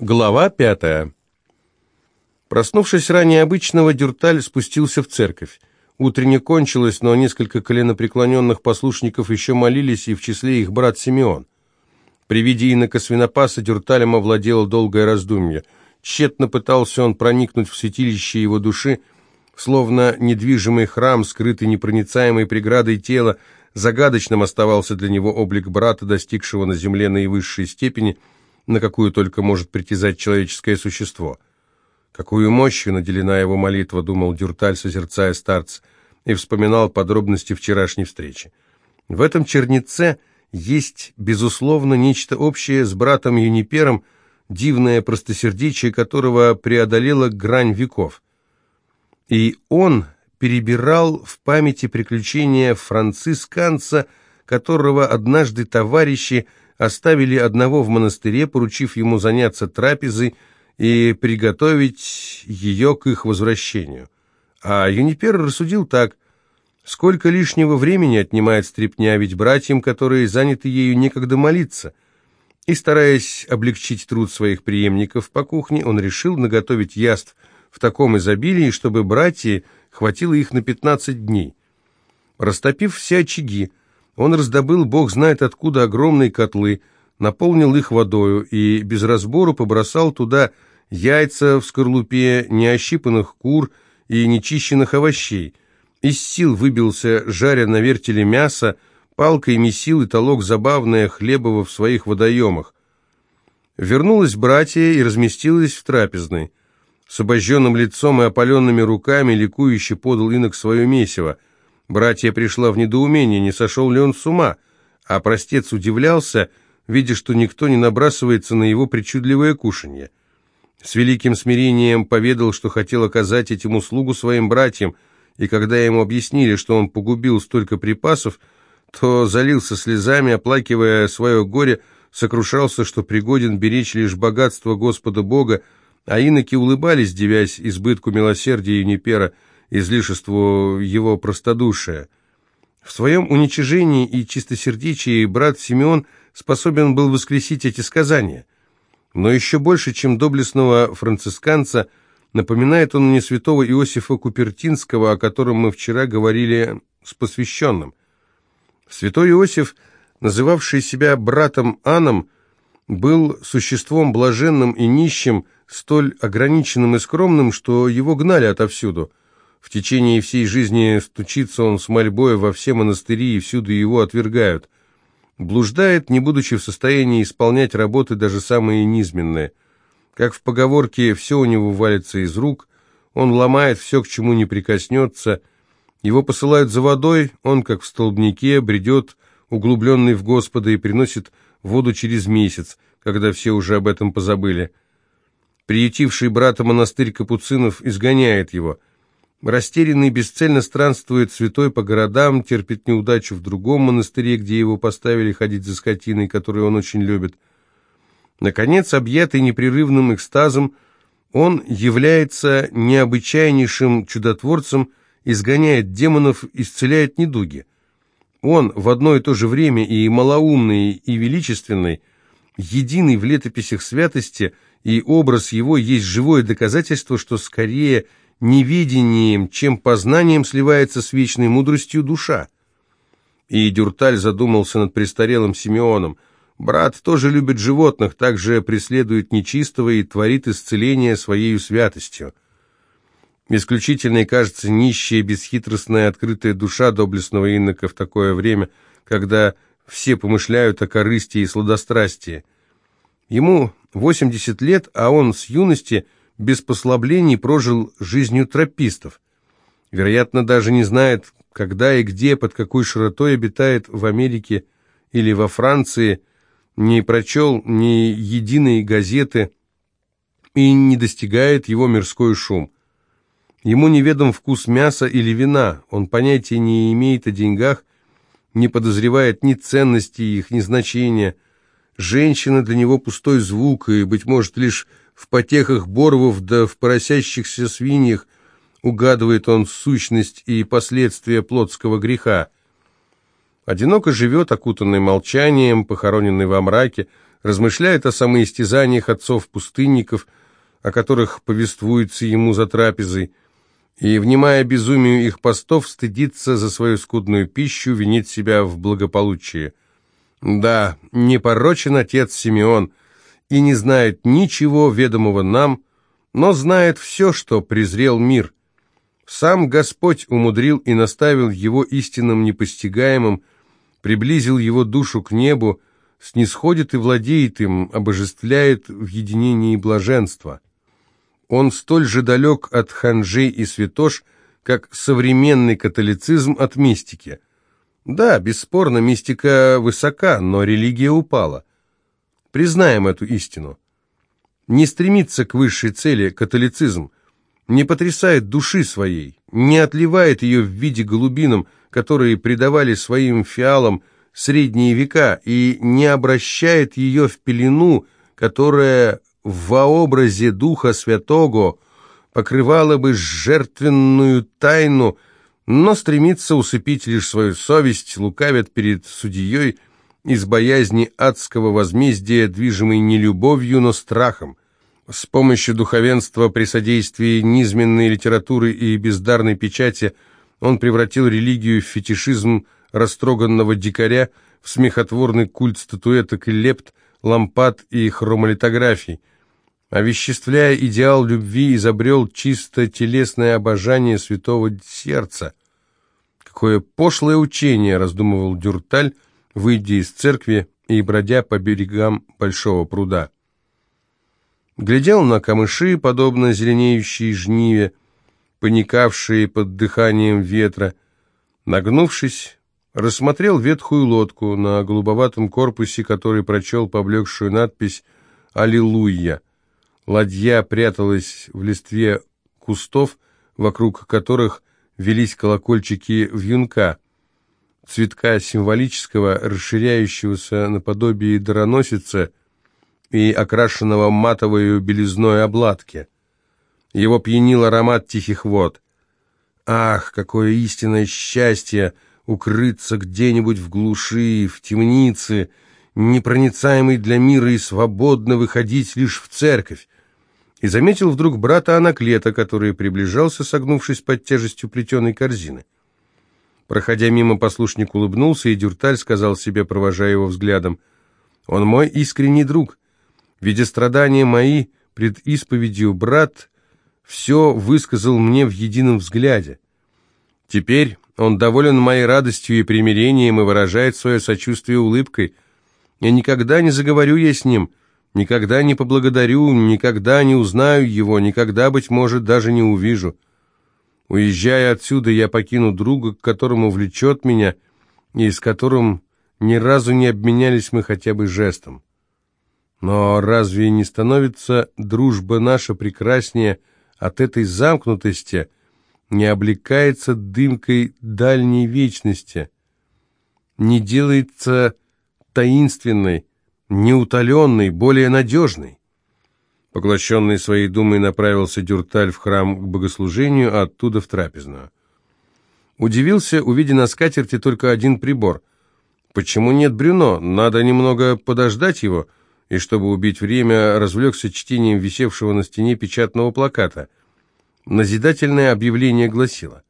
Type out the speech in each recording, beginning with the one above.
Глава пятая. Проснувшись ранее обычного, Дюрталь спустился в церковь. Утренне кончилось, но несколько коленопреклоненных послушников еще молились, и в числе их брат Симеон. При виде инока свинопаса Дюрталем овладело долгое раздумье. Тщетно пытался он проникнуть в святилище его души, словно недвижимый храм, скрытый непроницаемой преградой тела, загадочным оставался для него облик брата, достигшего на земле наивысшей степени – на какую только может притязать человеческое существо. Какую мощью наделена его молитва, думал Дюрталь, созерцая старца, и вспоминал подробности вчерашней встречи. В этом чернице есть, безусловно, нечто общее с братом Юнипером, дивное простосердечие которого преодолело грань веков. И он перебирал в памяти приключения францисканца, которого однажды товарищи оставили одного в монастыре, поручив ему заняться трапезой и приготовить ее к их возвращению. А Юнипер рассудил так, сколько лишнего времени отнимает стрепня, ведь братьям, которые заняты ею, некогда молиться. И, стараясь облегчить труд своих преемников по кухне, он решил наготовить яств в таком изобилии, чтобы братья хватило их на 15 дней. Растопив все очаги, он раздобыл, бог знает откуда, огромные котлы, наполнил их водою и без разбору побросал туда яйца в скорлупе неощипанных кур и нечищенных овощей. Из сил выбился, жаря на вертеле мясо, палкой месил и толок забавное хлебово в своих водоемах. Вернулась братья и разместилась в трапезной. С обожженным лицом и опаленными руками ликующе подал инок свое месиво — Братья пришла в недоумение, не сошел ли он с ума, а простец удивлялся, видя, что никто не набрасывается на его причудливое кушанье. С великим смирением поведал, что хотел оказать этим услугу своим братьям, и когда ему объяснили, что он погубил столько припасов, то залился слезами, оплакивая свое горе, сокрушался, что пригоден беречь лишь богатство Господа Бога, а иноки улыбались, девясь избытку милосердия Юнипера, излишеству его простодушия. В своем уничижении и чистосердечии брат Симеон способен был воскресить эти сказания. Но еще больше, чем доблестного францисканца, напоминает он мне святого Иосифа Купертинского, о котором мы вчера говорили с посвященным. Святой Иосиф, называвший себя братом Аном, был существом блаженным и нищим, столь ограниченным и скромным, что его гнали отовсюду – в течение всей жизни стучится он с мольбой во все монастыри, и всюду его отвергают. Блуждает, не будучи в состоянии исполнять работы даже самые низменные. Как в поговорке «все у него валится из рук», он ломает все, к чему не прикоснется. Его посылают за водой, он, как в столбнике, бредет, углубленный в Господа, и приносит воду через месяц, когда все уже об этом позабыли. Приютивший брата монастырь капуцинов изгоняет его – Растерянный бесцельно странствует святой по городам, терпит неудачу в другом монастыре, где его поставили ходить за скотиной, которую он очень любит. Наконец, объятый непрерывным экстазом, он является необычайнейшим чудотворцем, изгоняет демонов, исцеляет недуги. Он в одно и то же время и малоумный, и величественный, единый в летописях святости, и образ его есть живое доказательство, что скорее – невидением, чем познанием сливается с вечной мудростью душа. И Дюрталь задумался над престарелым Симеоном. Брат тоже любит животных, также преследует нечистого и творит исцеление своей святостью. Исключительной кажется нищая, бесхитростная, открытая душа доблестного инока в такое время, когда все помышляют о корысти и сладострастии. Ему 80 лет, а он с юности – без послаблений прожил жизнью тропистов. Вероятно, даже не знает, когда и где, под какой широтой обитает в Америке или во Франции, не прочел ни единой газеты и не достигает его мирской шум. Ему неведом вкус мяса или вина, он понятия не имеет о деньгах, не подозревает ни ценности их, ни значения. Женщина для него пустой звук, и, быть может, лишь в потехах борвов да в поросящихся свиньях угадывает он сущность и последствия плотского греха. Одиноко живет, окутанный молчанием, похороненный во мраке, размышляет о самоистязаниях отцов-пустынников, о которых повествуется ему за трапезой, и, внимая безумию их постов, стыдится за свою скудную пищу, винит себя в благополучии. Да, непорочен отец Симеон, и не знает ничего ведомого нам, но знает все, что презрел мир. Сам Господь умудрил и наставил его истинным непостигаемым, приблизил его душу к небу, снисходит и владеет им, обожествляет в единении блаженства. Он столь же далек от ханжей и святош, как современный католицизм от мистики. Да, бесспорно, мистика высока, но религия упала. Признаем эту истину. Не стремится к высшей цели католицизм, не потрясает души своей, не отливает ее в виде голубином, которые придавали своим фиалам средние века, и не обращает ее в пелену, которая во образе Духа Святого покрывала бы жертвенную тайну, но стремится усыпить лишь свою совесть, лукавит перед судьей из боязни адского возмездия, движимой не любовью, но страхом. С помощью духовенства при содействии низменной литературы и бездарной печати он превратил религию в фетишизм растроганного дикаря, в смехотворный культ статуэток и лепт, лампад и хромолитографий – овеществляя идеал любви, изобрел чисто телесное обожание святого сердца. Какое пошлое учение, раздумывал Дюрталь, выйдя из церкви и бродя по берегам большого пруда. Глядел на камыши, подобно зеленеющей жниве, паникавшие под дыханием ветра. Нагнувшись, рассмотрел ветхую лодку на голубоватом корпусе, который прочел поблекшую надпись «Аллилуйя». Ладья пряталась в листве кустов, вокруг которых велись колокольчики вьюнка, цветка символического, расширяющегося наподобие дароносица и окрашенного матовой белизной обладки. Его пьянил аромат тихих вод. Ах, какое истинное счастье укрыться где-нибудь в глуши, в темнице, непроницаемый для мира и свободно выходить лишь в церковь, и заметил вдруг брата Анаклета, который приближался, согнувшись под тяжестью плетеной корзины. Проходя мимо, послушник улыбнулся, и Дюрталь сказал себе, провожая его взглядом, «Он мой искренний друг. Видя страдания мои пред исповедью, брат все высказал мне в едином взгляде. Теперь он доволен моей радостью и примирением и выражает свое сочувствие улыбкой. Я никогда не заговорю я с ним» Никогда не поблагодарю, никогда не узнаю его, никогда, быть может, даже не увижу. Уезжая отсюда, я покину друга, к которому влечет меня, и с которым ни разу не обменялись мы хотя бы жестом. Но разве не становится дружба наша прекраснее от этой замкнутости, не облекается дымкой дальней вечности, не делается таинственной, неутоленный, более надежный. Поглощенный своей думой направился Дюрталь в храм к богослужению, а оттуда в трапезную. Удивился, увидя на скатерти только один прибор. Почему нет Брюно? Надо немного подождать его, и чтобы убить время, развлекся чтением висевшего на стене печатного плаката. Назидательное объявление гласило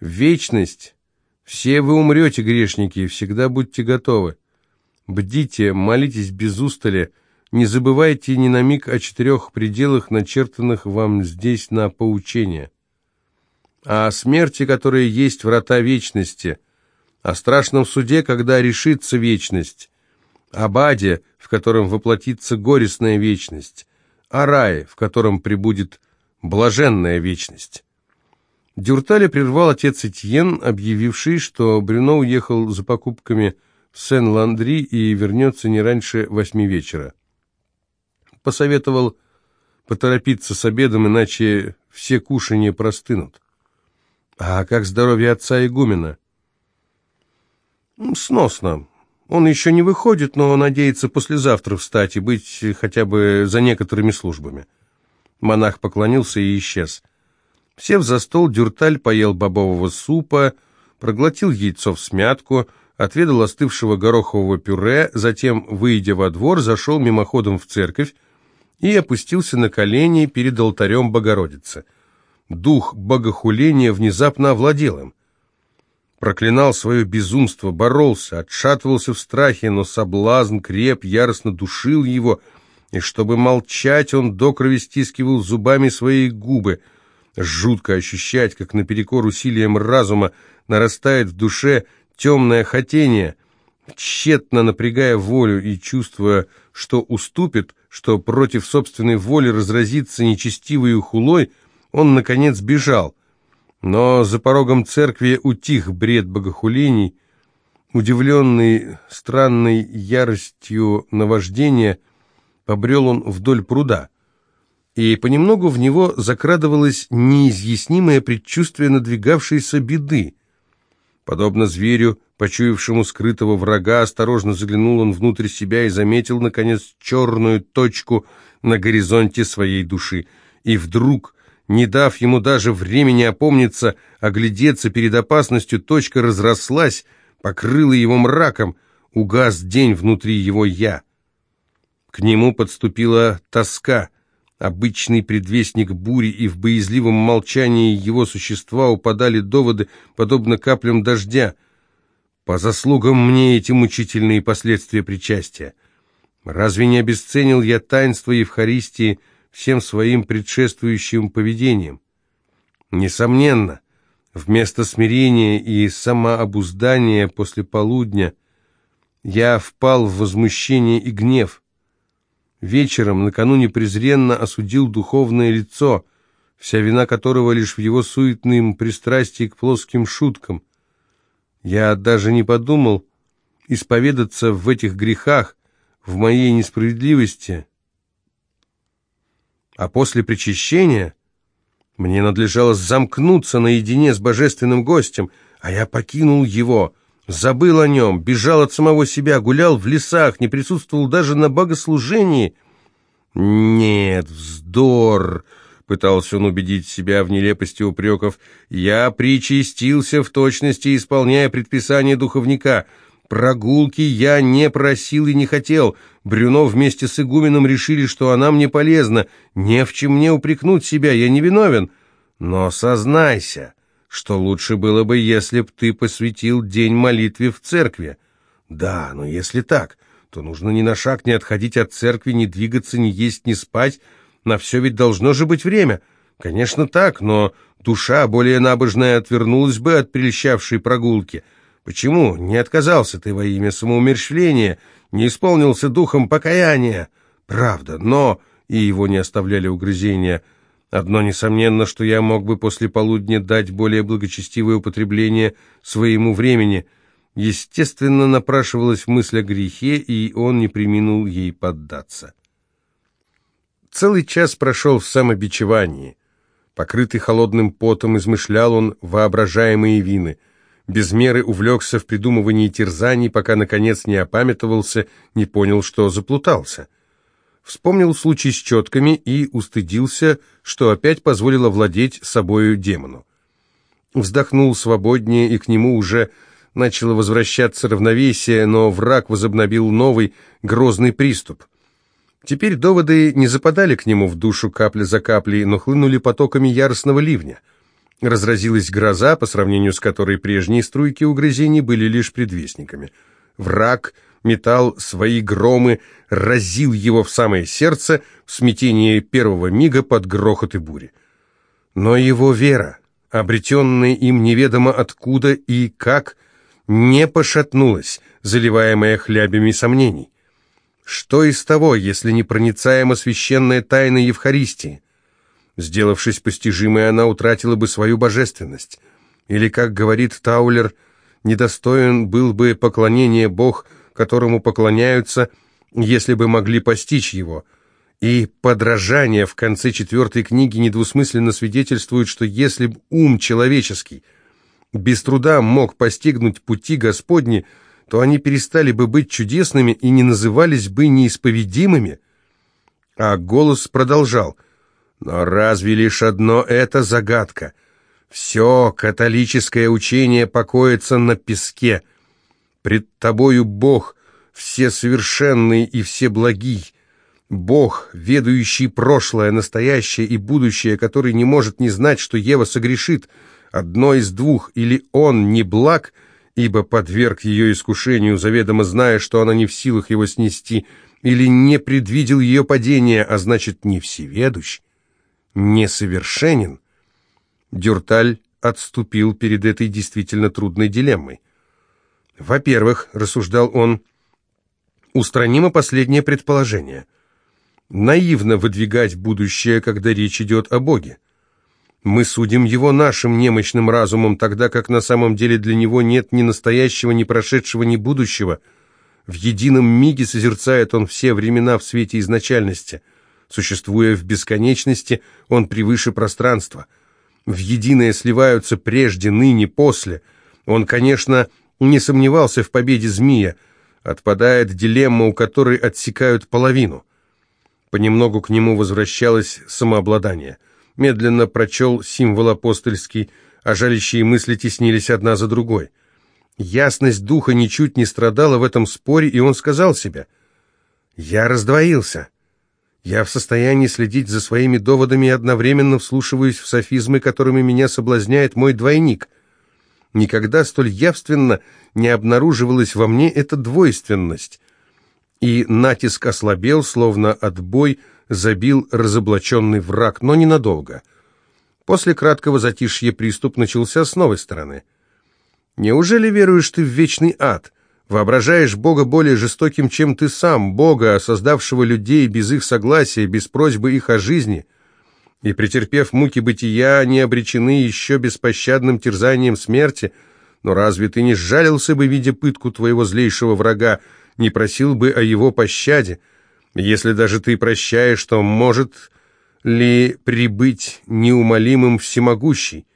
«Вечность! Все вы умрете, грешники, всегда будьте готовы». Бдите, молитесь без устали, не забывайте ни на миг о четырех пределах, начертанных вам здесь на поучение. О смерти, которая есть врата вечности, о страшном суде, когда решится вечность, об аде, в котором воплотится горестная вечность, о рае, в котором пребудет блаженная вечность. Дюрталя прервал отец Этьен, объявивший, что Брюно уехал за покупками Сен-Ландри и вернется не раньше восьми вечера. Посоветовал поторопиться с обедом, иначе все кушанья простынут. А как здоровье отца игумена? Сносно. Он еще не выходит, но надеется послезавтра встать и быть хотя бы за некоторыми службами. Монах поклонился и исчез. Сев за стол, Дюрталь поел бобового супа, проглотил яйцо в смятку, отведал остывшего горохового пюре, затем, выйдя во двор, зашел мимоходом в церковь и опустился на колени перед алтарем Богородицы. Дух богохуления внезапно овладел им. Проклинал свое безумство, боролся, отшатывался в страхе, но соблазн креп, яростно душил его, и чтобы молчать, он до крови стискивал зубами свои губы. Жутко ощущать, как наперекор усилиям разума нарастает в душе темное хотение, тщетно напрягая волю и чувствуя, что уступит, что против собственной воли разразится нечестивой хулой, он, наконец, бежал. Но за порогом церкви утих бред богохулений, удивленный странной яростью наваждения, побрел он вдоль пруда, и понемногу в него закрадывалось неизъяснимое предчувствие надвигавшейся беды. Подобно зверю, почуявшему скрытого врага, осторожно заглянул он внутрь себя и заметил, наконец, черную точку на горизонте своей души. И вдруг, не дав ему даже времени опомниться, оглядеться перед опасностью, точка разрослась, покрыла его мраком, угас день внутри его «я». К нему подступила тоска — обычный предвестник бури, и в боязливом молчании его существа упадали доводы, подобно каплям дождя. По заслугам мне эти мучительные последствия причастия. Разве не обесценил я таинство Евхаристии всем своим предшествующим поведением? Несомненно, вместо смирения и самообуздания после полудня я впал в возмущение и гнев – Вечером, накануне презренно осудил духовное лицо, вся вина которого лишь в его суетном пристрастии к плоским шуткам. Я даже не подумал исповедаться в этих грехах, в моей несправедливости. А после причащения мне надлежало замкнуться наедине с божественным гостем, а я покинул его, Забыл о нем, бежал от самого себя, гулял в лесах, не присутствовал даже на богослужении. «Нет, вздор!» — пытался он убедить себя в нелепости упреков. «Я причастился в точности, исполняя предписание духовника. Прогулки я не просил и не хотел. Брюно вместе с игуменом решили, что она мне полезна. Не в чем мне упрекнуть себя, я не виновен. Но сознайся!» Что лучше было бы, если б ты посвятил день молитве в церкви. Да, но если так, то нужно ни на шаг не отходить от церкви, не двигаться, ни есть, ни спать. На все ведь должно же быть время. Конечно, так, но душа более набожная отвернулась бы от прельщавшей прогулки. Почему не отказался ты во имя самоумерщвления, не исполнился духом покаяния? Правда, но... И его не оставляли угрызения – Одно несомненно, что я мог бы после полудня дать более благочестивое употребление своему времени. Естественно, напрашивалась мысль о грехе, и он не приминул ей поддаться. Целый час прошел в самобичевании. Покрытый холодным потом измышлял он воображаемые вины. Без меры увлекся в придумывании терзаний, пока, наконец, не опамятовался, не понял, что заплутался. Вспомнил случай с четками и устыдился, что опять позволило владеть собою демону. Вздохнул свободнее, и к нему уже начало возвращаться равновесие, но враг возобновил новый грозный приступ. Теперь доводы не западали к нему в душу капля за каплей, но хлынули потоками яростного ливня. Разразилась гроза, по сравнению с которой прежние струйки угрызений были лишь предвестниками. Враг — метал свои громы, разил его в самое сердце в смятении первого мига под грохот и бури. Но его вера, обретенная им неведомо откуда и как, не пошатнулась, заливаемая хлябями сомнений. Что из того, если непроницаема священная тайна Евхаристии? Сделавшись постижимой, она утратила бы свою божественность. Или, как говорит Таулер, недостоин был бы поклонения Бог – которому поклоняются, если бы могли постичь его. И подражание в конце четвертой книги недвусмысленно свидетельствует, что если бы ум человеческий без труда мог постигнуть пути Господни, то они перестали бы быть чудесными и не назывались бы неисповедимыми. А голос продолжал. Но разве лишь одно это загадка? Все католическое учение покоится на песке – Пред тобою Бог, все совершенный и все благий, Бог, ведающий прошлое, настоящее и будущее, который не может не знать, что Ева согрешит, одно из двух, или он не благ, ибо подверг ее искушению, заведомо зная, что она не в силах его снести, или не предвидел ее падения, а значит, не всеведущ, несовершенен. Дюрталь отступил перед этой действительно трудной дилеммой. Во-первых, рассуждал он, устранимо последнее предположение – Наивно выдвигать будущее, когда речь идет о Боге. Мы судим его нашим немощным разумом, тогда как на самом деле для него нет ни настоящего, ни прошедшего, ни будущего. В едином миге созерцает он все времена в свете изначальности. Существуя в бесконечности, он превыше пространства. В единое сливаются прежде, ныне, после. Он, конечно, не сомневался в победе змея. Отпадает дилемма, у которой отсекают половину. Понемногу к нему возвращалось самообладание. Медленно прочел символ апостольский, а жалящие мысли теснились одна за другой. Ясность духа ничуть не страдала в этом споре, и он сказал себе, «Я раздвоился. Я в состоянии следить за своими доводами и одновременно вслушиваюсь в софизмы, которыми меня соблазняет мой двойник. Никогда столь явственно не обнаруживалась во мне эта двойственность» и натиск ослабел, словно отбой забил разоблаченный враг, но ненадолго. После краткого затишья приступ начался с новой стороны. «Неужели веруешь ты в вечный ад? Воображаешь Бога более жестоким, чем ты сам, Бога, создавшего людей без их согласия, без просьбы их о жизни?» И, претерпев муки бытия, они обречены еще беспощадным терзанием смерти. Но разве ты не сжалился бы, видя пытку твоего злейшего врага, не просил бы о его пощаде. Если даже ты прощаешь, то может ли прибыть неумолимым всемогущий?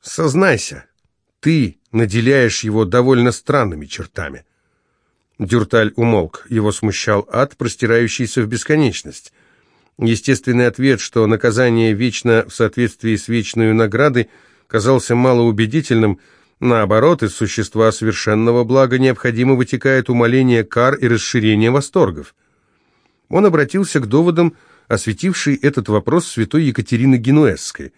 Сознайся, ты наделяешь его довольно странными чертами. Дюрталь умолк, его смущал ад, простирающийся в бесконечность. Естественный ответ, что наказание вечно в соответствии с вечной наградой, казался малоубедительным, Наоборот, из существа совершенного блага необходимо вытекает умоление кар и расширение восторгов. Он обратился к доводам, осветившей этот вопрос святой Екатерины Генуэзской.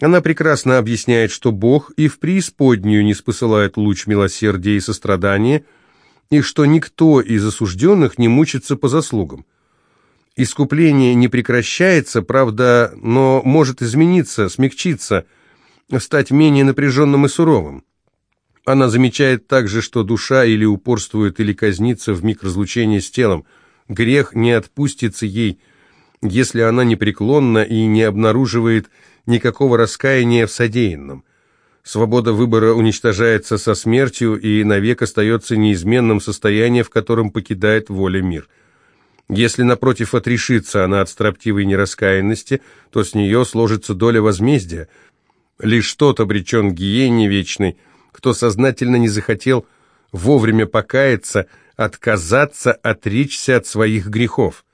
Она прекрасно объясняет, что Бог и в преисподнюю не спосылает луч милосердия и сострадания, и что никто из осужденных не мучится по заслугам. Искупление не прекращается, правда, но может измениться, смягчиться – стать менее напряженным и суровым. Она замечает также, что душа или упорствует, или казнится в миг разлучения с телом. Грех не отпустится ей, если она непреклонна и не обнаруживает никакого раскаяния в содеянном. Свобода выбора уничтожается со смертью и навек остается неизменным состоянием, в котором покидает воля мир. Если, напротив, отрешится она от строптивой нераскаянности, то с нее сложится доля возмездия – Лишь тот обречен гиене вечной, кто сознательно не захотел вовремя покаяться, отказаться, отречься от своих грехов.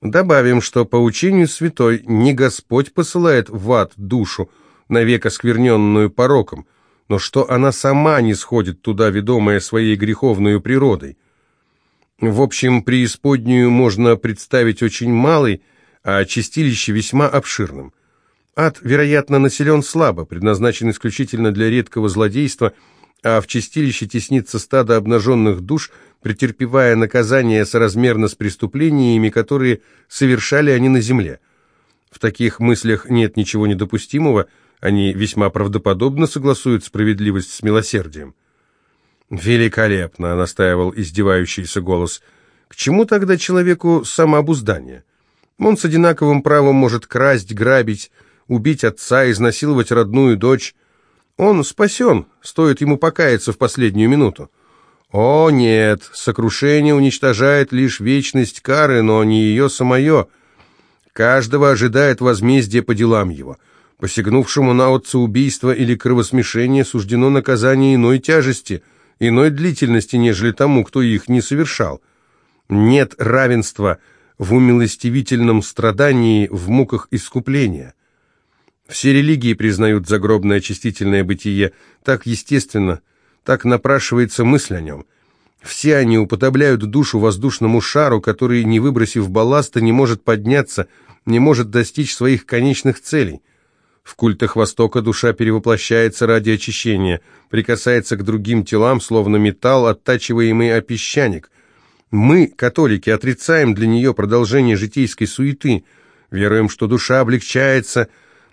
Добавим, что по учению святой не Господь посылает в ад душу, навек оскверненную пороком, но что она сама не сходит туда, ведомая своей греховной природой. В общем, преисподнюю можно представить очень малой, а чистилище весьма обширным. Ад, вероятно, населен слабо, предназначен исключительно для редкого злодейства, а в чистилище теснится стадо обнаженных душ, претерпевая наказание соразмерно с преступлениями, которые совершали они на земле. В таких мыслях нет ничего недопустимого, они весьма правдоподобно согласуют справедливость с милосердием. «Великолепно!» — настаивал издевающийся голос. «К чему тогда человеку самообуздание? Он с одинаковым правом может красть, грабить, убить отца, изнасиловать родную дочь. Он спасен, стоит ему покаяться в последнюю минуту. О, нет, сокрушение уничтожает лишь вечность кары, но не ее самое. Каждого ожидает возмездие по делам его. Посягнувшему на отца убийство или кровосмешение суждено наказание иной тяжести, иной длительности, нежели тому, кто их не совершал. Нет равенства в умилостивительном страдании, в муках искупления. Все религии признают загробное очистительное бытие так естественно, так напрашивается мысль о нем. Все они уподобляют душу воздушному шару, который, не выбросив балласта, не может подняться, не может достичь своих конечных целей. В культах Востока душа перевоплощается ради очищения, прикасается к другим телам, словно металл, оттачиваемый о песчаник. Мы, католики, отрицаем для нее продолжение житейской суеты, веруем, что душа облегчается,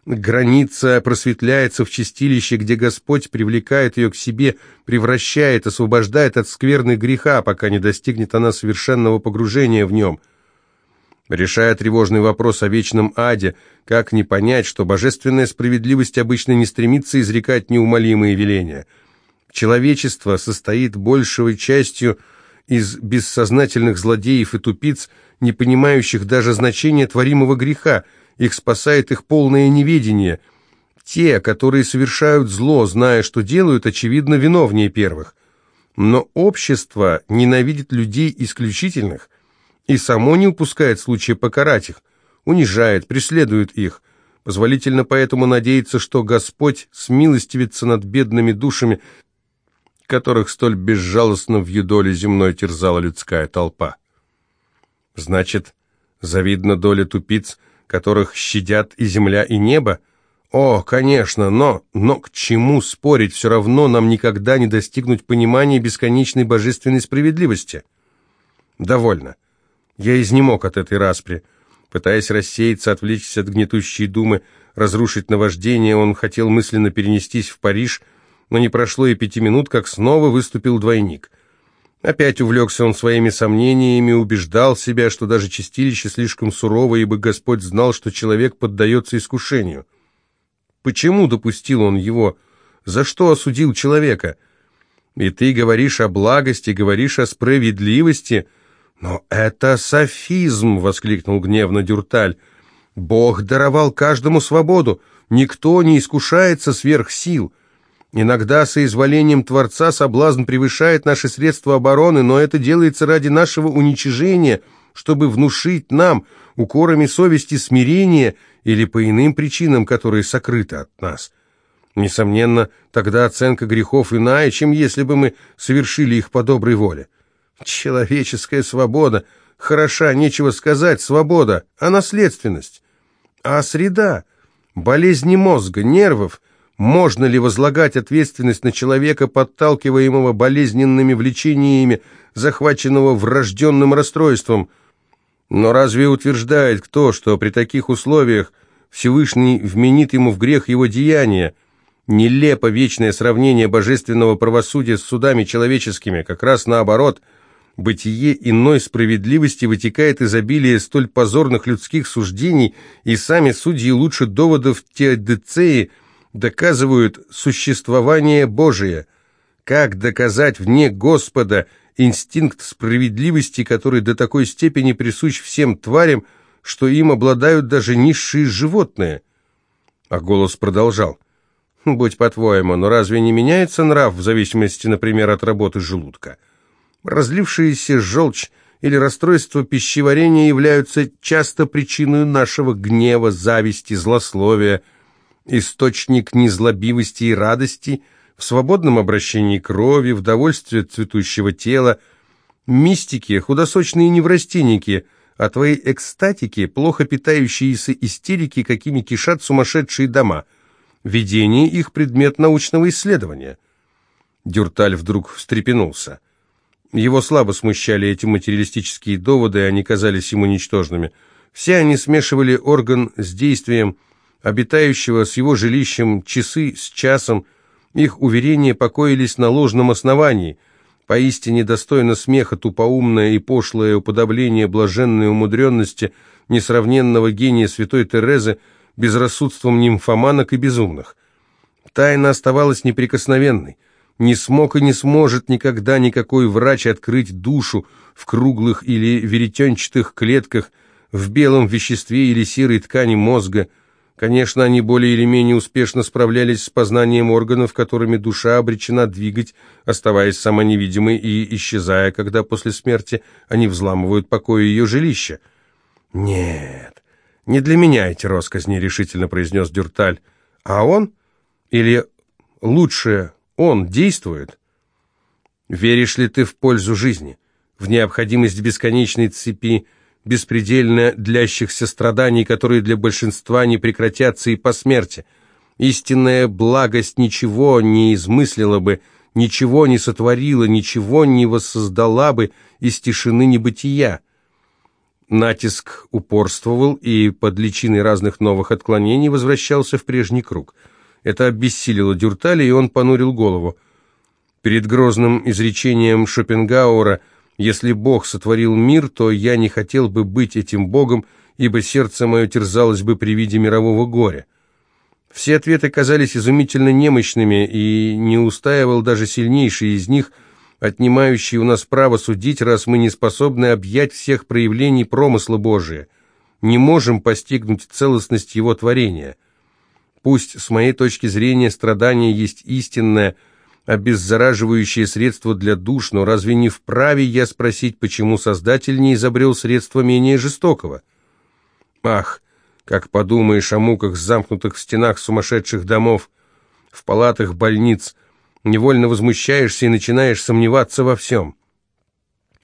граница просветляется в чистилище, где Господь привлекает ее к себе, превращает, освобождает от скверных греха, пока не достигнет она совершенного погружения в нем – Решая тревожный вопрос о вечном аде, как не понять, что божественная справедливость обычно не стремится изрекать неумолимые веления? Человечество состоит большей частью из бессознательных злодеев и тупиц, не понимающих даже значения творимого греха, их спасает их полное неведение. Те, которые совершают зло, зная, что делают, очевидно, виновнее первых. Но общество ненавидит людей исключительных – и само не упускает случая покарать их, унижает, преследует их. Позволительно поэтому надеяться, что Господь смилостивится над бедными душами, которых столь безжалостно в едоле земной терзала людская толпа. Значит, завидна доля тупиц, которых щадят и земля, и небо? О, конечно, но, но к чему спорить, все равно нам никогда не достигнуть понимания бесконечной божественной справедливости. Довольно. Я изнемог от этой распри. Пытаясь рассеяться, отвлечься от гнетущей думы, разрушить наваждение, он хотел мысленно перенестись в Париж, но не прошло и пяти минут, как снова выступил двойник. Опять увлекся он своими сомнениями, убеждал себя, что даже чистилище слишком сурово, ибо Господь знал, что человек поддается искушению. Почему допустил он его? За что осудил человека? И ты говоришь о благости, говоришь о справедливости — «Но это софизм!» — воскликнул гневно Дюрталь. «Бог даровал каждому свободу, никто не искушается сверх сил. Иногда соизволением Творца соблазн превышает наши средства обороны, но это делается ради нашего уничижения, чтобы внушить нам укорами совести смирение или по иным причинам, которые сокрыты от нас». Несомненно, тогда оценка грехов иная, чем если бы мы совершили их по доброй воле. Человеческая свобода. Хороша, нечего сказать, свобода. А наследственность? А среда? Болезни мозга, нервов? Можно ли возлагать ответственность на человека, подталкиваемого болезненными влечениями, захваченного врожденным расстройством? Но разве утверждает кто, что при таких условиях Всевышний вменит ему в грех его деяния? Нелепо вечное сравнение божественного правосудия с судами человеческими, как раз наоборот – бытие иной справедливости вытекает из обилия столь позорных людских суждений, и сами судьи лучше доводов теодицеи доказывают существование Божие. Как доказать вне Господа инстинкт справедливости, который до такой степени присущ всем тварям, что им обладают даже низшие животные? А голос продолжал. «Будь по-твоему, но разве не меняется нрав в зависимости, например, от работы желудка?» Разлившаяся желчь или расстройство пищеварения являются часто причиной нашего гнева, зависти, злословия, источник незлобивости и радости в свободном обращении крови, в довольстве цветущего тела, мистики, худосочные неврастенники, а твои экстатики, плохо питающиеся истерики, какими кишат сумасшедшие дома. Видение их предмет научного исследования. Дюрталь вдруг встрепенулся. Его слабо смущали эти материалистические доводы, они казались ему ничтожными. Все они смешивали орган с действием, обитающего с его жилищем часы с часом, их уверения покоились на ложном основании. Поистине достойно смеха тупоумное и пошлое уподобление блаженной умудренности несравненного гения святой Терезы безрассудством нимфоманок и безумных. Тайна оставалась неприкосновенной. Не смог и не сможет никогда никакой врач открыть душу в круглых или веретенчатых клетках, в белом веществе или серой ткани мозга. Конечно, они более или менее успешно справлялись с познанием органов, которыми душа обречена двигать, оставаясь самоневидимой и исчезая, когда после смерти они взламывают покой ее жилища. «Нет, не для меня эти росказни», — решительно произнес Дюрталь. «А он? Или лучше он действует. Веришь ли ты в пользу жизни, в необходимость бесконечной цепи, беспредельно длящихся страданий, которые для большинства не прекратятся и по смерти? Истинная благость ничего не измыслила бы, ничего не сотворила, ничего не воссоздала бы из тишины небытия. Натиск упорствовал и под личиной разных новых отклонений возвращался в прежний круг. Это обессилило Дюртали, и он понурил голову. Перед грозным изречением Шопенгауэра «Если Бог сотворил мир, то я не хотел бы быть этим Богом, ибо сердце мое терзалось бы при виде мирового горя». Все ответы казались изумительно немощными, и не устаивал даже сильнейший из них – отнимающий у нас право судить, раз мы не способны объять всех проявлений промысла Божия, не можем постигнуть целостность Его творения. Пусть, с моей точки зрения, страдание есть истинное, обеззараживающее средство для душ, но разве не вправе я спросить, почему Создатель не изобрел средство менее жестокого? Ах, как подумаешь о муках, замкнутых в стенах сумасшедших домов, в палатах больниц, невольно возмущаешься и начинаешь сомневаться во всем.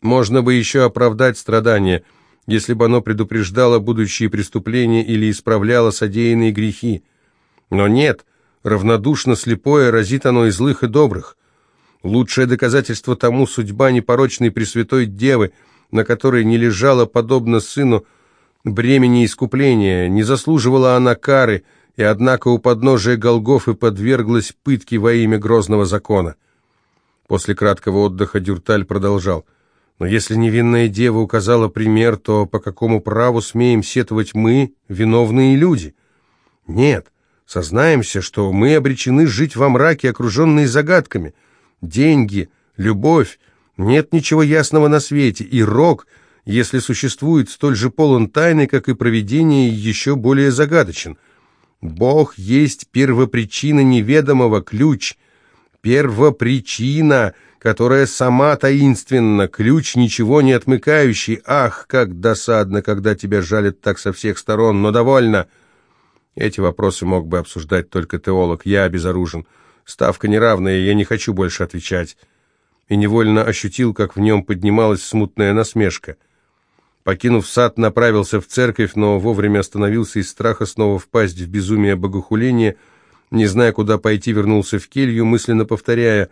Можно бы еще оправдать страдания, если бы оно предупреждало будущие преступления или исправляло содеянные грехи. Но нет, равнодушно слепое разит оно и злых, и добрых. Лучшее доказательство тому судьба непорочной Пресвятой Девы, на которой не лежала, подобно сыну, бремени искупления, не заслуживала она кары, и однако у подножия Голгофы подверглась пытке во имя грозного закона. После краткого отдыха Дюрталь продолжал. «Но если невинная дева указала пример, то по какому праву смеем сетовать мы, виновные люди? Нет, сознаемся, что мы обречены жить во мраке, окруженные загадками. Деньги, любовь, нет ничего ясного на свете, и рок, если существует, столь же полон тайны, как и провидение, еще более загадочен». Бог есть первопричина неведомого, ключ, первопричина, которая сама таинственна, ключ, ничего не отмыкающий. Ах, как досадно, когда тебя жалят так со всех сторон, но довольно. Эти вопросы мог бы обсуждать только теолог, я обезоружен. Ставка неравная, я не хочу больше отвечать. И невольно ощутил, как в нем поднималась смутная насмешка — Покинув сад, направился в церковь, но вовремя остановился из страха снова впасть в безумие богохуления. Не зная, куда пойти, вернулся в келью, мысленно повторяя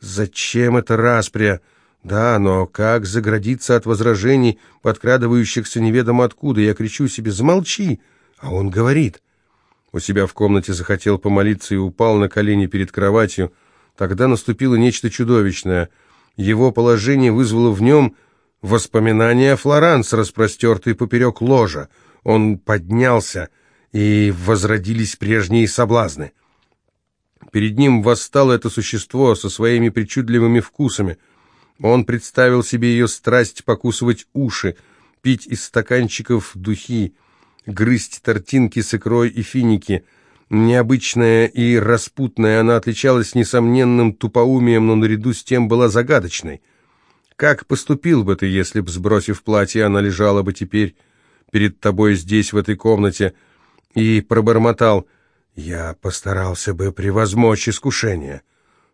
«Зачем это распря?» Да, но как заградиться от возражений, подкрадывающихся неведомо откуда? Я кричу себе «Замолчи!» А он говорит. У себя в комнате захотел помолиться и упал на колени перед кроватью. Тогда наступило нечто чудовищное. Его положение вызвало в нем Воспоминания Флоранс, распростертые поперек ложа. Он поднялся, и возродились прежние соблазны. Перед ним восстало это существо со своими причудливыми вкусами. Он представил себе ее страсть покусывать уши, пить из стаканчиков духи, грызть тортинки с икрой и финики. Необычная и распутная, она отличалась несомненным тупоумием, но наряду с тем была загадочной — как поступил бы ты, если б, сбросив платье, она лежала бы теперь перед тобой здесь, в этой комнате, и пробормотал «Я постарался бы превозмочь искушение».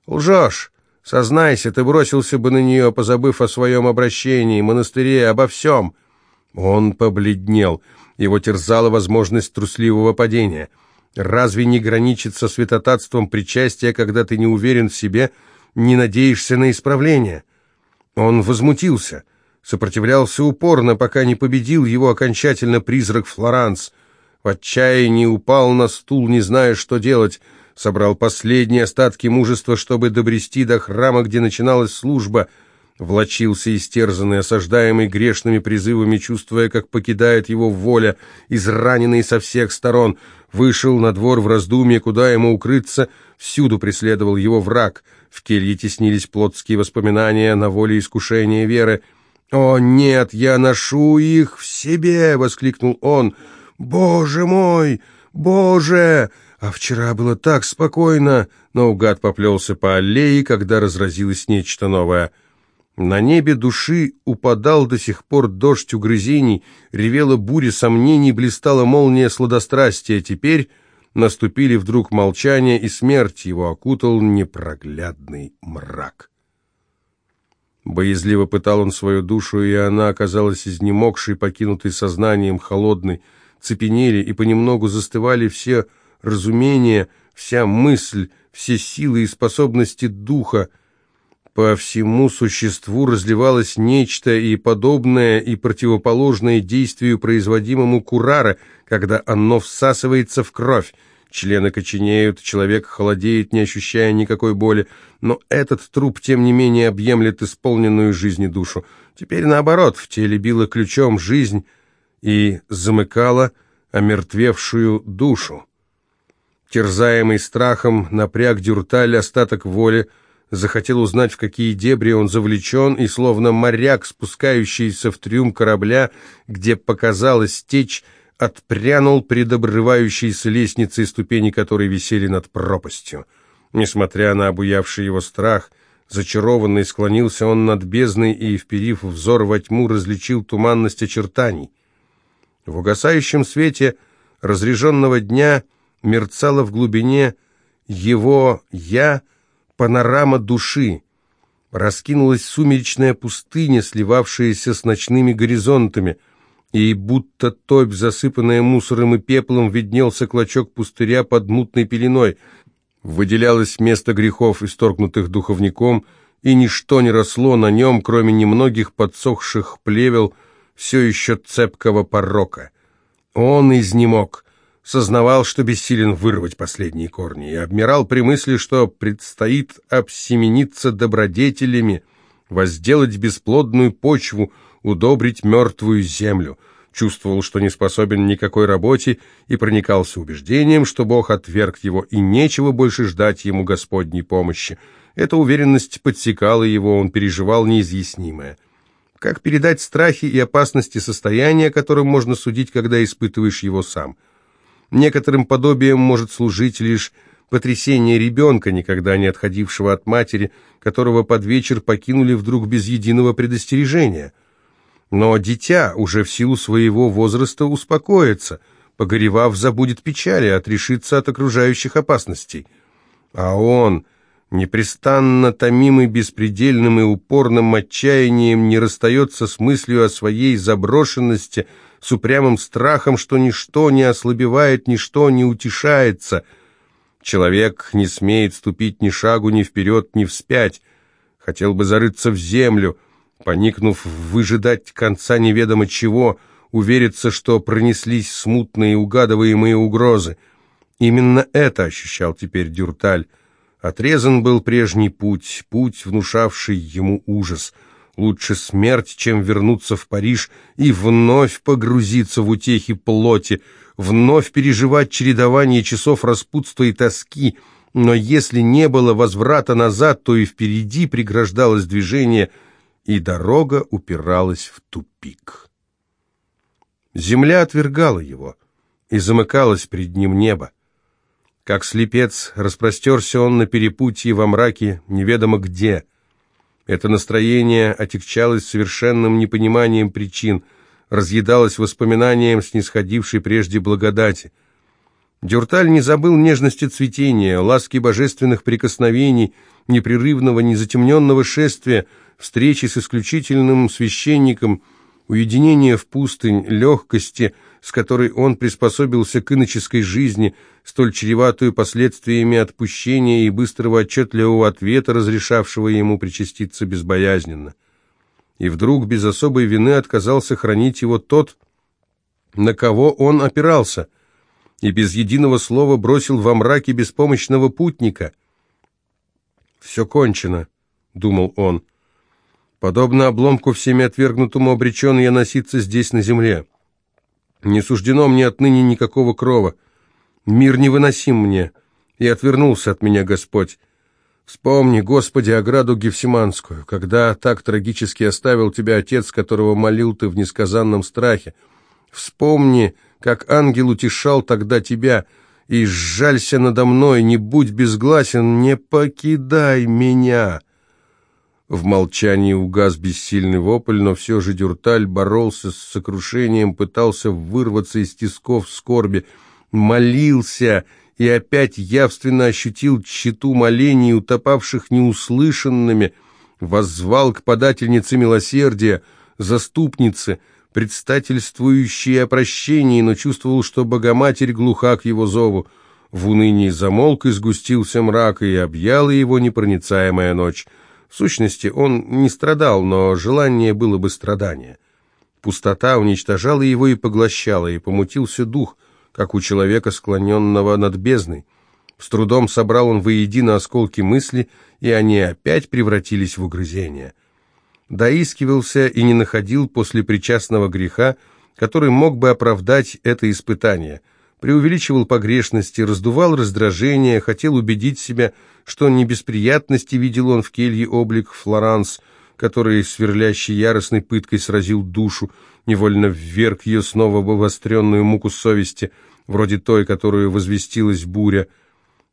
«Лжешь! Сознайся, ты бросился бы на нее, позабыв о своем обращении, монастыре, обо всем». Он побледнел, его терзала возможность трусливого падения. Разве не граничит со святотатством причастия, когда ты не уверен в себе, не надеешься на исправление?» Он возмутился, сопротивлялся упорно, пока не победил его окончательно призрак Флоранс. В отчаянии упал на стул, не зная, что делать, собрал последние остатки мужества, чтобы добрести до храма, где начиналась служба, влачился истерзанный, осаждаемый грешными призывами, чувствуя, как покидает его воля, израненный со всех сторон, вышел на двор в раздумье, куда ему укрыться, всюду преследовал его враг — в келье теснились плотские воспоминания на воле искушения веры. «О, нет, я ношу их в себе!» — воскликнул он. «Боже мой! Боже!» А вчера было так спокойно, но угад поплелся по аллее, когда разразилось нечто новое. На небе души упадал до сих пор дождь угрызений, ревела буря сомнений, блистала молния сладострастия. Теперь наступили вдруг молчание, и смерть его окутал непроглядный мрак. Боязливо пытал он свою душу, и она оказалась изнемогшей, покинутой сознанием, холодной. Цепенели и понемногу застывали все разумения, вся мысль, все силы и способности духа. По всему существу разливалось нечто и подобное, и противоположное действию, производимому курара, когда оно всасывается в кровь. Члены коченеют, человек холодеет, не ощущая никакой боли, но этот труп, тем не менее, объемлет исполненную жизни душу. Теперь, наоборот, в теле била ключом жизнь и замыкала омертвевшую душу. Терзаемый страхом, напряг дюрталь остаток воли, захотел узнать, в какие дебри он завлечен, и, словно моряк, спускающийся в трюм корабля, где показалась течь, отпрянул пред обрывающейся лестницей, ступени которой висели над пропастью. Несмотря на обуявший его страх, зачарованный склонился он над бездной и, вперив взор во тьму, различил туманность очертаний. В угасающем свете разреженного дня мерцала в глубине его «я» панорама души. Раскинулась сумеречная пустыня, сливавшаяся с ночными горизонтами — и будто топь, засыпанная мусором и пеплом, виднелся клочок пустыря под мутной пеленой. Выделялось место грехов, исторгнутых духовником, и ничто не росло на нем, кроме немногих подсохших плевел все еще цепкого порока. Он изнемог, сознавал, что бессилен вырвать последние корни, и обмирал при мысли, что предстоит обсемениться добродетелями, возделать бесплодную почву, удобрить мертвую землю. Чувствовал, что не способен никакой работе, и проникался убеждением, что Бог отверг его, и нечего больше ждать ему Господней помощи. Эта уверенность подсекала его, он переживал неизъяснимое. Как передать страхи и опасности состояния, которым можно судить, когда испытываешь его сам? Некоторым подобием может служить лишь потрясение ребенка, никогда не отходившего от матери, которого под вечер покинули вдруг без единого предостережения. Но дитя уже в силу своего возраста успокоится, погоревав, забудет печали, отрешится от окружающих опасностей. А он, непрестанно томимый беспредельным и упорным отчаянием, не расстается с мыслью о своей заброшенности, с упрямым страхом, что ничто не ослабевает, ничто не утешается. Человек не смеет ступить ни шагу ни вперед, ни вспять. Хотел бы зарыться в землю — поникнув, выжидать конца неведомо чего, увериться, что пронеслись смутные угадываемые угрозы. Именно это ощущал теперь Дюрталь. Отрезан был прежний путь, путь, внушавший ему ужас. Лучше смерть, чем вернуться в Париж и вновь погрузиться в утехи плоти, вновь переживать чередование часов распутства и тоски, но если не было возврата назад, то и впереди преграждалось движение – и дорога упиралась в тупик. Земля отвергала его, и замыкалось пред ним небо. Как слепец, распростерся он на перепутье во мраке, неведомо где. Это настроение отягчалось совершенным непониманием причин, разъедалось воспоминанием снисходившей прежде благодати. Дюрталь не забыл нежности цветения, ласки божественных прикосновений, непрерывного, незатемненного шествия, встречи с исключительным священником, уединение в пустынь, легкости, с которой он приспособился к иноческой жизни, столь чреватую последствиями отпущения и быстрого отчетливого ответа, разрешавшего ему причаститься безбоязненно. И вдруг без особой вины отказался хранить его тот, на кого он опирался, и без единого слова бросил во мраке беспомощного путника. «Все кончено», — думал он, — Подобно обломку всеми отвергнутому обречен я носиться здесь на земле. Не суждено мне отныне никакого крова. Мир невыносим мне, и отвернулся от меня Господь. Вспомни, Господи, ограду Гефсиманскую, когда так трагически оставил тебя Отец, которого молил ты в несказанном страхе. Вспомни, как ангел утешал тогда тебя, и сжалься надо мной, не будь безгласен, не покидай меня». В молчании угас бессильный вопль, но все же Дюрталь боролся с сокрушением, пытался вырваться из тисков скорби, молился и опять явственно ощутил тщету молений, утопавших неуслышанными, воззвал к подательнице милосердия, заступнице, предстательствующей о прощении, но чувствовал, что Богоматерь глуха к его зову. В унынии замолк и сгустился мрак, и объяла его непроницаемая ночь. В сущности, он не страдал, но желание было бы страдание. Пустота уничтожала его и поглощала, и помутился дух, как у человека, склоненного над бездной. С трудом собрал он воедино осколки мысли, и они опять превратились в угрызения. Доискивался и не находил после причастного греха, который мог бы оправдать это испытание. Преувеличивал погрешности, раздувал раздражение, хотел убедить себя, что не без видел он в келье облик Флоранс, который сверлящей яростной пыткой сразил душу, невольно вверг ее снова в обостренную муку совести, вроде той, которую возвестилась буря –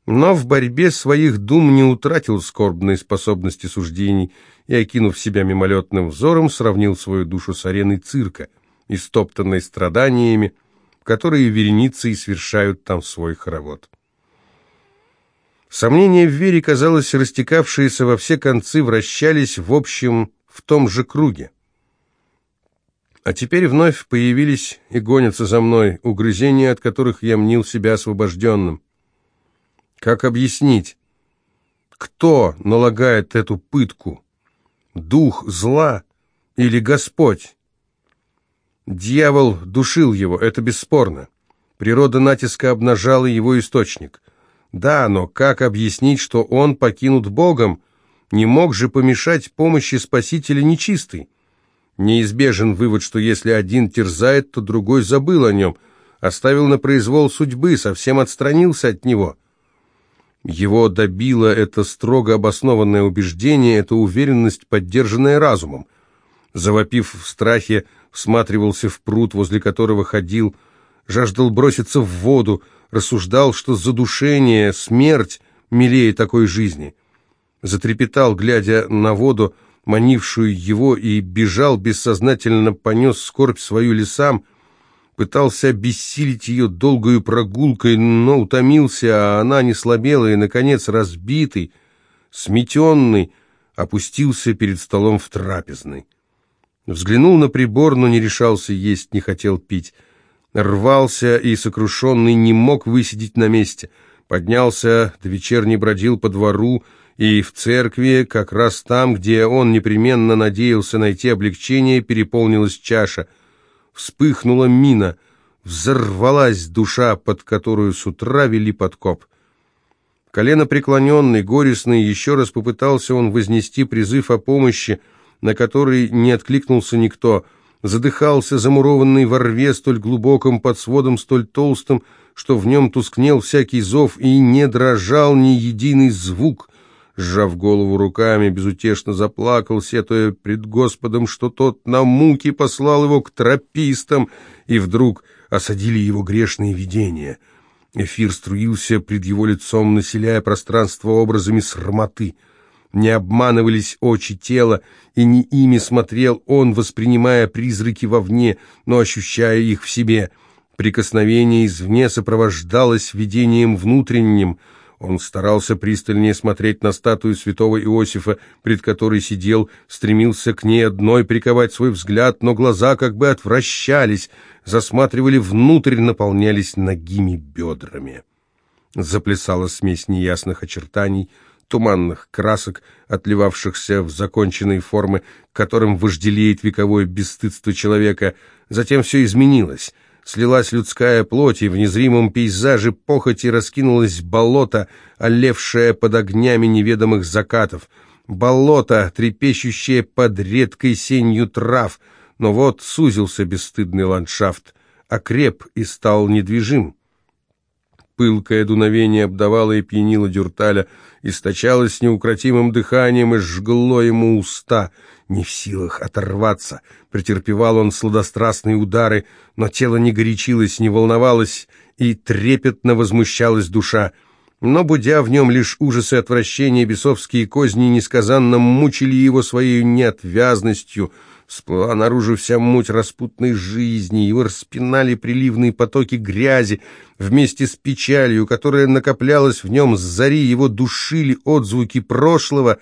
но в борьбе своих дум не утратил скорбной способности суждений и, окинув себя мимолетным взором, сравнил свою душу с ареной цирка, истоптанной страданиями, которые вереницей совершают там свой хоровод. Сомнения в вере, казалось, растекавшиеся во все концы, вращались в общем в том же круге. А теперь вновь появились и гонятся за мной, угрызения, от которых я мнил себя освобожденным. Как объяснить? Кто налагает эту пытку? Дух зла или Господь? Дьявол душил его, это бесспорно. Природа натиска обнажала его источник. Да, но как объяснить, что он покинут Богом? Не мог же помешать помощи Спасителя нечистый. Неизбежен вывод, что если один терзает, то другой забыл о нем, оставил на произвол судьбы, совсем отстранился от него. Его добило это строго обоснованное убеждение, эта уверенность, поддержанная разумом. Завопив в страхе, всматривался в пруд, возле которого ходил, жаждал броситься в воду, рассуждал, что задушение, смерть милее такой жизни. Затрепетал, глядя на воду, манившую его, и бежал, бессознательно понес скорбь свою лесам, пытался обессилить ее долгою прогулкой, но утомился, а она не слабела, и, наконец, разбитый, сметенный, опустился перед столом в трапезной. Взглянул на прибор, но не решался есть, не хотел пить. Рвался и, сокрушенный, не мог высидеть на месте. Поднялся, до вечерней бродил по двору, и в церкви, как раз там, где он непременно надеялся найти облегчение, переполнилась чаша — Вспыхнула мина, взорвалась душа, под которую с утра вели подкоп. Колено преклоненный, горестный, еще раз попытался он вознести призыв о помощи, на который не откликнулся никто. Задыхался, замурованный во рве столь глубоком, под сводом столь толстым, что в нем тускнел всякий зов и не дрожал ни единый звук — сжав голову руками, безутешно заплакал, сетуя пред Господом, что тот на муки послал его к тропистам, и вдруг осадили его грешные видения. Эфир струился пред его лицом, населяя пространство образами срамоты. Не обманывались очи тела, и не ими смотрел он, воспринимая призраки вовне, но ощущая их в себе. Прикосновение извне сопровождалось видением внутренним — он старался пристальнее смотреть на статую святого Иосифа, пред которой сидел, стремился к ней одной приковать свой взгляд, но глаза как бы отвращались, засматривали внутрь, наполнялись ногими бедрами. Заплясала смесь неясных очертаний, туманных красок, отливавшихся в законченные формы, которым вожделеет вековое бесстыдство человека. Затем все изменилось — слилась людская плоть, и в незримом пейзаже похоти раскинулось болото, олевшее под огнями неведомых закатов. Болото, трепещущее под редкой сенью трав, но вот сузился бесстыдный ландшафт, окреп и стал недвижим. Пылкое дуновение обдавало и пьянило Дюрталя, источалось неукротимым дыханием и жгло ему уста. Не в силах оторваться, претерпевал он сладострастные удары, но тело не горячилось, не волновалось, и трепетно возмущалась душа. Но, будя в нем лишь ужасы отвращения, бесовские козни несказанно мучили его своей неотвязностью — Всплыла наружу вся муть распутной жизни, его распинали приливные потоки грязи, вместе с печалью, которая накоплялась в нем с зари, его душили отзвуки прошлого,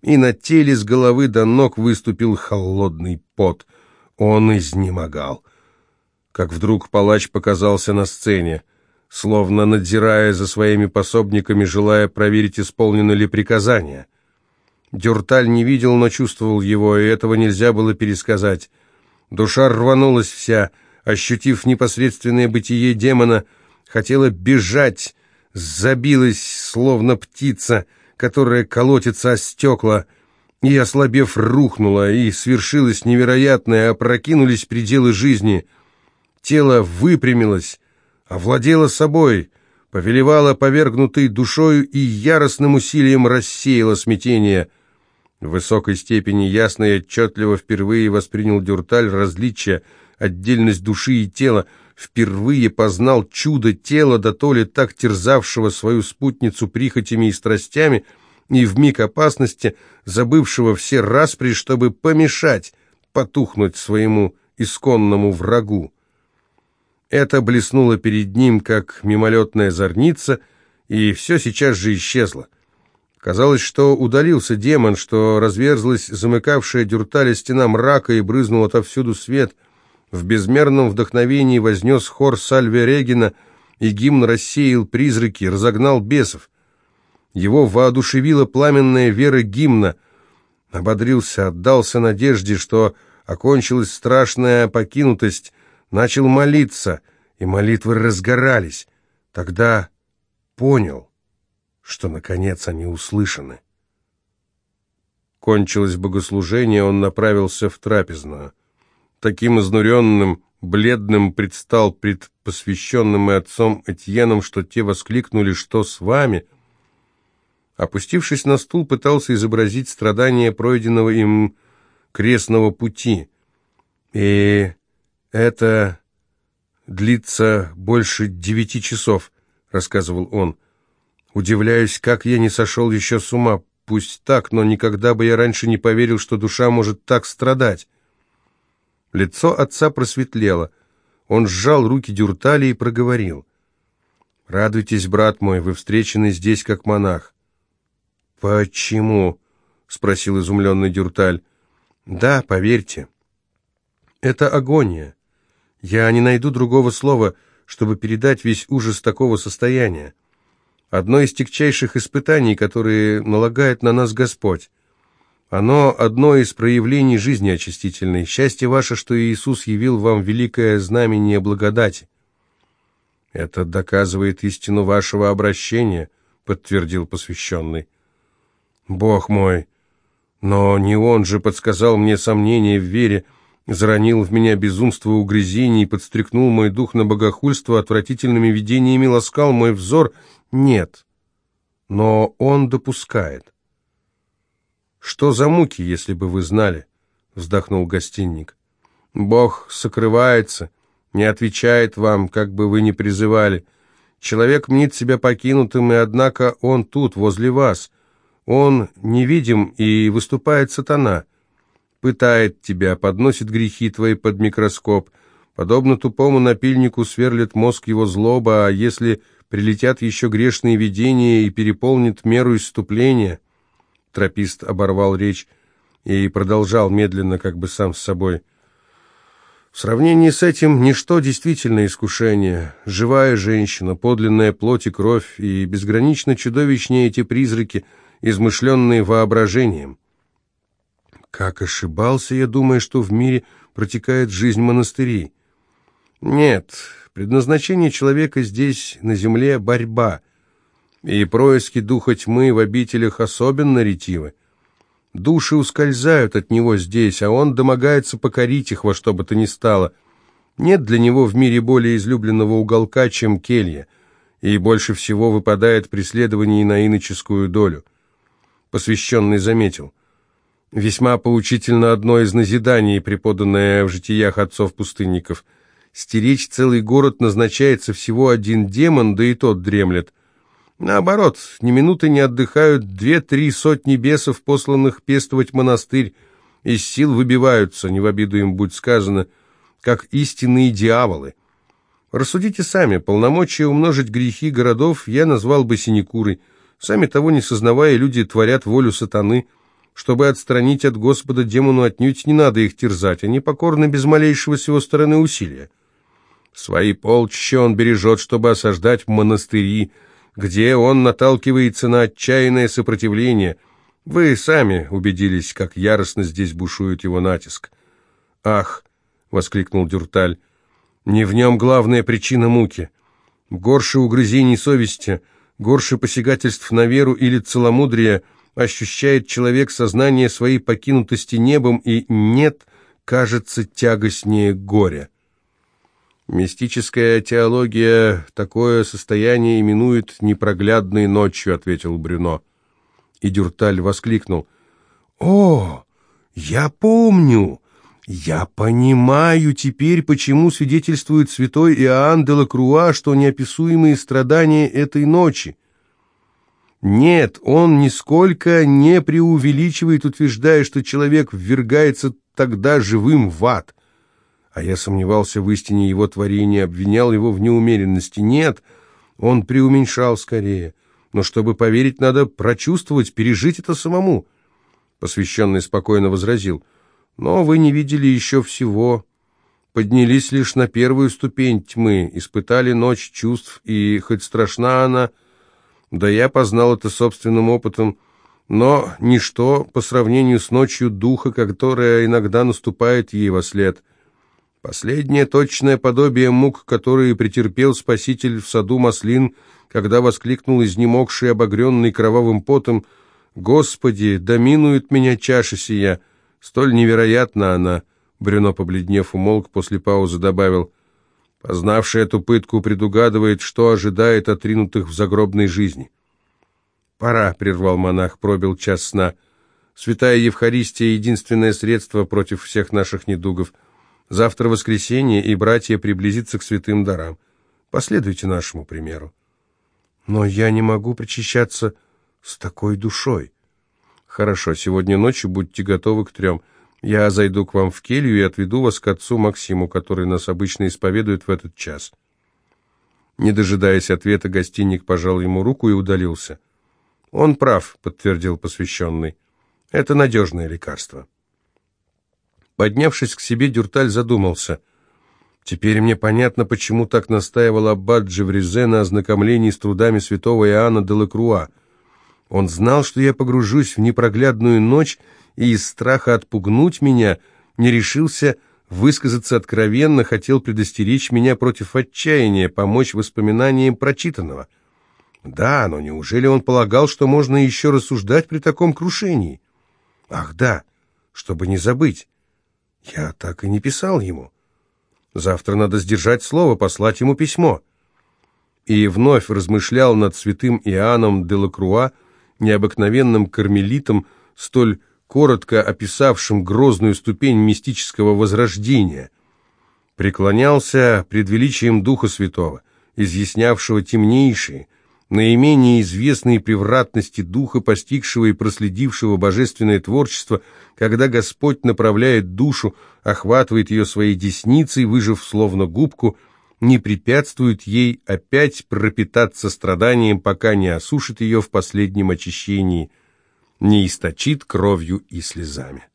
и на теле с головы до ног выступил холодный пот. Он изнемогал. Как вдруг палач показался на сцене, словно надзирая за своими пособниками, желая проверить, исполнено ли приказание. Дюрталь не видел, но чувствовал его, и этого нельзя было пересказать. Душа рванулась вся, ощутив непосредственное бытие демона, хотела бежать, забилась, словно птица, которая колотится о стекла, и, ослабев, рухнула, и свершилось невероятное, опрокинулись пределы жизни. Тело выпрямилось, овладело собой, повелевало повергнутой душою и яростным усилием рассеяло смятение. В высокой степени ясно и отчетливо впервые воспринял Дюрталь различия, отдельность души и тела, впервые познал чудо тела, да то ли так терзавшего свою спутницу прихотями и страстями, и в миг опасности, забывшего все распри, чтобы помешать потухнуть своему исконному врагу. Это блеснуло перед ним, как мимолетная зорница, и все сейчас же исчезло. Казалось, что удалился демон, что разверзлась замыкавшая дюрталя стена мрака и брызнул отовсюду свет. В безмерном вдохновении вознес хор Сальве Регина, и гимн рассеял призраки, разогнал бесов. Его воодушевила пламенная вера гимна. Ободрился, отдался надежде, что окончилась страшная покинутость, начал молиться, и молитвы разгорались. Тогда понял — что, наконец, они услышаны. Кончилось богослужение, он направился в трапезную. Таким изнуренным, бледным предстал пред посвященным и отцом Этьеном, что те воскликнули «Что с вами?». Опустившись на стул, пытался изобразить страдания пройденного им крестного пути. «И это длится больше девяти часов», — рассказывал он. Удивляюсь, как я не сошел еще с ума. Пусть так, но никогда бы я раньше не поверил, что душа может так страдать. Лицо отца просветлело. Он сжал руки Дюртали и проговорил. «Радуйтесь, брат мой, вы встречены здесь как монах». «Почему?» — спросил изумленный Дюрталь. «Да, поверьте. Это агония. Я не найду другого слова, чтобы передать весь ужас такого состояния одно из тягчайших испытаний, которые налагает на нас Господь. Оно одно из проявлений жизни очистительной. Счастье ваше, что Иисус явил вам великое знамение благодати. Это доказывает истину вашего обращения, подтвердил посвященный. Бог мой! Но не он же подсказал мне сомнение в вере, заронил в меня безумство угрызений, подстрекнул мой дух на богохульство, отвратительными видениями ласкал мой взор — нет, но он допускает. «Что за муки, если бы вы знали?» — вздохнул гостинник. «Бог сокрывается, не отвечает вам, как бы вы ни призывали. Человек мнит себя покинутым, и однако он тут, возле вас. Он невидим, и выступает сатана. Пытает тебя, подносит грехи твои под микроскоп. Подобно тупому напильнику сверлит мозг его злоба, а если прилетят еще грешные видения и переполнит меру исступления. Тропист оборвал речь и продолжал медленно, как бы сам с собой. В сравнении с этим ничто действительно искушение. Живая женщина, подлинная плоть и кровь, и безгранично чудовищнее эти призраки, измышленные воображением. Как ошибался я, думая, что в мире протекает жизнь монастырей. Нет, Предназначение человека здесь, на земле, борьба, и происки духа тьмы в обителях особенно ретивы. Души ускользают от него здесь, а он домогается покорить их во что бы то ни стало. Нет для него в мире более излюбленного уголка, чем келья, и больше всего выпадает преследование на иноческую долю. Посвященный заметил. Весьма поучительно одно из назиданий, преподанное в житиях отцов-пустынников – Стеречь целый город назначается всего один демон, да и тот дремлет. Наоборот, ни минуты не отдыхают две-три сотни бесов, посланных пестовать монастырь, из сил выбиваются, не в обиду им будь сказано, как истинные дьяволы. Рассудите сами, полномочия умножить грехи городов я назвал бы синекурой. Сами того не сознавая, люди творят волю сатаны. Чтобы отстранить от Господа демону отнюдь не надо их терзать, они покорны без малейшего с его стороны усилия. Свои полчища он бережет, чтобы осаждать монастыри, где он наталкивается на отчаянное сопротивление. Вы сами убедились, как яростно здесь бушует его натиск. «Ах!» — воскликнул Дюрталь. «Не в нем главная причина муки. Горше угрызений совести, горше посягательств на веру или целомудрия ощущает человек сознание своей покинутости небом, и нет, кажется, тягостнее горя». «Мистическая теология такое состояние именует непроглядной ночью», — ответил Брюно. И Дюрталь воскликнул. «О, я помню! Я понимаю теперь, почему свидетельствует святой Иоанн де Лакруа, что неописуемые страдания этой ночи. Нет, он нисколько не преувеличивает, утверждая, что человек ввергается тогда живым в ад. А я сомневался в истине его творения, обвинял его в неумеренности. Нет, он преуменьшал скорее. Но чтобы поверить, надо прочувствовать, пережить это самому. Посвященный спокойно возразил. Но вы не видели еще всего. Поднялись лишь на первую ступень тьмы, испытали ночь чувств, и хоть страшна она, да я познал это собственным опытом, но ничто по сравнению с ночью духа, которая иногда наступает ей во след — Последнее точное подобие мук, которые претерпел Спаситель в саду Маслин, когда воскликнул изнемогший, обогренный кровавым потом, «Господи, доминует меня чаша сия!» Столь невероятна она, Брюно, побледнев, умолк, после паузы добавил, познавший эту пытку предугадывает, что ожидает отринутых в загробной жизни. «Пора», — прервал монах, пробил час сна. «Святая Евхаристия — единственное средство против всех наших недугов». Завтра воскресенье, и братья приблизятся к святым дарам. Последуйте нашему примеру. Но я не могу причащаться с такой душой. Хорошо, сегодня ночью будьте готовы к трем. Я зайду к вам в келью и отведу вас к отцу Максиму, который нас обычно исповедует в этот час. Не дожидаясь ответа, гостиник пожал ему руку и удалился. «Он прав», — подтвердил посвященный. «Это надежное лекарство». Поднявшись к себе, Дюрталь задумался. Теперь мне понятно, почему так настаивал аббат Джевризе на ознакомлении с трудами святого Иоанна де Лекруа. Он знал, что я погружусь в непроглядную ночь, и из страха отпугнуть меня не решился высказаться откровенно, хотел предостеречь меня против отчаяния, помочь воспоминаниям прочитанного. Да, но неужели он полагал, что можно еще рассуждать при таком крушении? Ах да, чтобы не забыть. Я так и не писал ему. Завтра надо сдержать слово, послать ему письмо. И вновь размышлял над святым Иоанном де Лакруа, необыкновенным кармелитом, столь коротко описавшим грозную ступень мистического возрождения. Преклонялся пред величием Духа Святого, изъяснявшего темнейшие, наименее известные превратности духа, постигшего и проследившего божественное творчество, когда Господь направляет душу, охватывает ее своей десницей, выжив словно губку, не препятствует ей опять пропитаться страданием, пока не осушит ее в последнем очищении, не источит кровью и слезами.